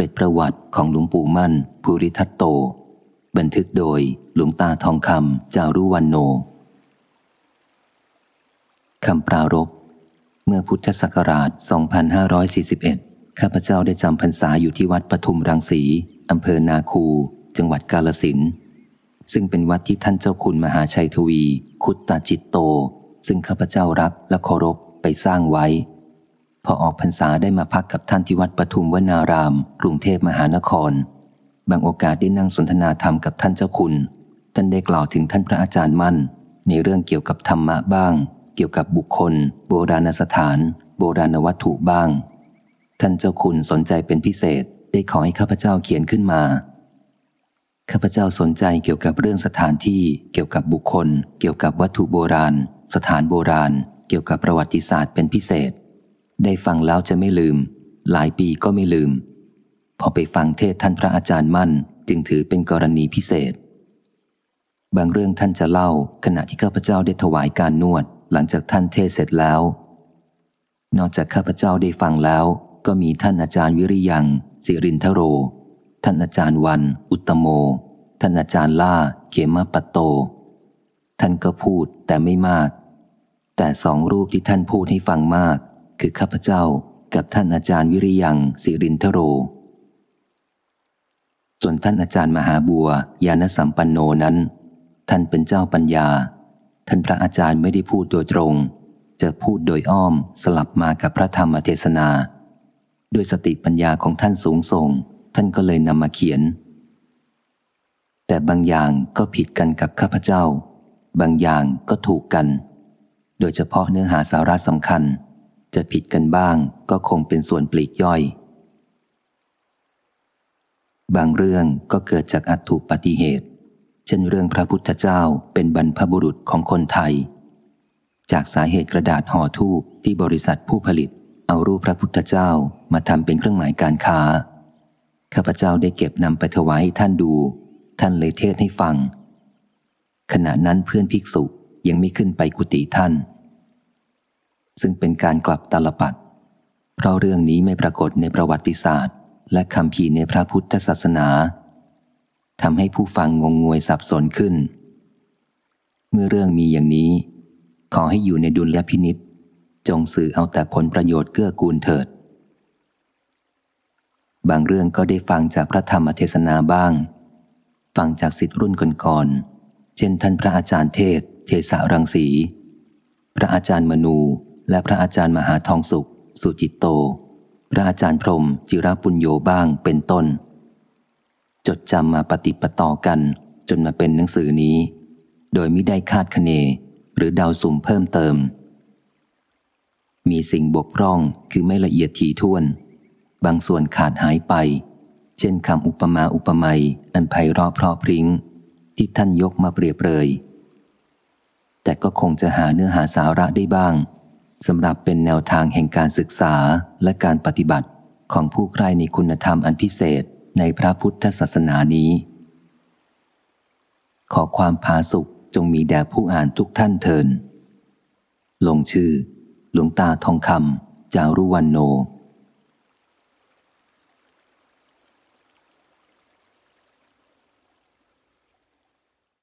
ร็ดประวัติของหลวงปู่มั่น ภูริทัตโต บันทึกโดยหลวงตาทองคำจารุวันโนคำปรารบเมื่อพุทธศักราช 2541 ข้าพเจ้าได้จำพรรษาอยู่ที่วัดปทุมรังสีอำเภอนาคู จังหวัดกาลสินซึ่งเป็นวัดที่ท่านเจ้าคุณมหาชัยทวี คุตตาจิตโต ซึ่งข้าพเจ้ารักและเคารพไปสร้างไว้ พอออกพรรษาได้มาพักกับท่านที่วัดปทุมวนาราม กรุงเทพมหานคร บางโอกาสได้นั่งสนทนาธรรมกับท่านเจ้าคุณ ท่านได้กล่าวถึงท่านพระอาจารย์มั่น ในเรื่องเกี่ยวกับธรรมะบ้าง เกี่ยวกับบุคคล โบราณสถาน โบราณวัตถุบ้าง ท่านเจ้าคุณสนใจเป็นพิเศษ ได้ขอให้ข้าพเจ้าเขียนขึ้นมา ข้าพเจ้าสนใจเกี่ยวกับเรื่องสถานที่ เกี่ยวกับบุคคล เกี่ยวกับวัตถุโบราณ สถานโบราณ เกี่ยวกับประวัติศาสตร์เป็นพิเศษ ได้ฟังแล้วจะไม่ลืม หลายปีก็ไม่ลืม พอไปฟังเทศท่านพระอาจารย์มั่น จึงถือเป็นกรณีพิเศษ บางเรื่องท่านจะเล่าขณะที่ข้าพเจ้าได้ถวายการนวด หลังจากท่านเทศเสร็จแล้ว นอกจากข้าพเจ้าได้ฟังแล้ว ก็มีท่านอาจารย์วิริยังสิรินทโร ท่านอาจารย์วัน อุตโม ท่านอาจารย์ล่า เขมปตโต ท่านก็พูดแต่ไม่มาก แต่สองรูปที่ท่านพูดให้ฟังมาก คือข้าพเจ้ากับท่านอาจารย์วิริยังสิรินทโร ส่วนท่านอาจารย์มหาบัวยานสัมปันโนนั้น ท่านเป็นเจ้าปัญญา ท่านพระอาจารย์ไม่ได้พูดโดยตรง จะพูดโดยอ้อมสลับมากับพระธรรมเทศนา ด้วยสติปัญญาของท่านสูงส่ง ท่านก็เลยนำมาเขียน แต่บางอย่างก็ผิดกันกับข้าพเจ้า บางอย่างก็ถูกกัน โดยเฉพาะเนื้อหาสาระสำคัญ จะผิดกันบ้างก็คงเป็นส่วนปลีกย่อย บางเรื่องก็เกิดจากอัตถุปฏิเหตุ เช่นเรื่องพระพุทธเจ้าเป็นบรรพบุรุษของคนไทย จากสาเหตุกระดาษห่อทูบที่บริษัทผู้ผลิต เอารูปพระพุทธเจ้ามาทำเป็นเครื่องหมายการค้า ข้าพเจ้าได้เก็บนำไปถวายให้ท่านดู ท่านเลยเทศให้ฟัง ขณะนั้นเพื่อนภิกษุยังไม่ขึ้นไปกุฏิท่าน ซึ่งเป็นการกลับตลปัดเพราะเรื่องนี้ไม่ปรากฏในประวัติศาสตร์ และคำพีในพระพุทธศาสนาทำให้ผู้ฟังงงงวยสับสนขึ้น เมื่อเรื่องมีอย่างนี้ ขอให้อยู่ในดุลยพินิษจงสื่อเอาแต่ผลประโยชน์เกื้อกูลเถิด บางเรื่องก็ได้ฟังจากพระธรรมเทศนาบ้าง ฟังจากสิทธิรุ่นก่อนๆเช่นท่านพระอาจารย์เทศ เทสารังสี พระอาจารย์มนู และพระอาจารย์มหาทองสุข สุจิตโต พระอาจารย์พรม จิรปุญโยบ้างเป็นต้น จดจำมาปฏิปต่อกันจนมาเป็นหนังสือนี้ โดยไม่ได้คาดคะเน หรือเดาสุ่มเพิ่มเติม มีสิ่งบกพร่องคือไม่ละเอียดถี่ถ้วน บางส่วนขาดหายไป เช่นคำอุปมาอุปไมยอันไพเราะเพราะพริง้ง ที่ท่านยกมาเปรียบเลยแต่ก็คงจะหาเนื้อหาสาระได้บ้าง สำหรับเป็นแนวทางแห่งการศึกษาและการปฏิบัติของผู้ใคร่ในคุณธรรมอันพิเศษในพระพุทธศาสนานี้ ขอความผาสุกจงมีแด่ผู้อ่านทุกท่านเทิน ลงชื่อ หลวงตาทองคำจารุวันโน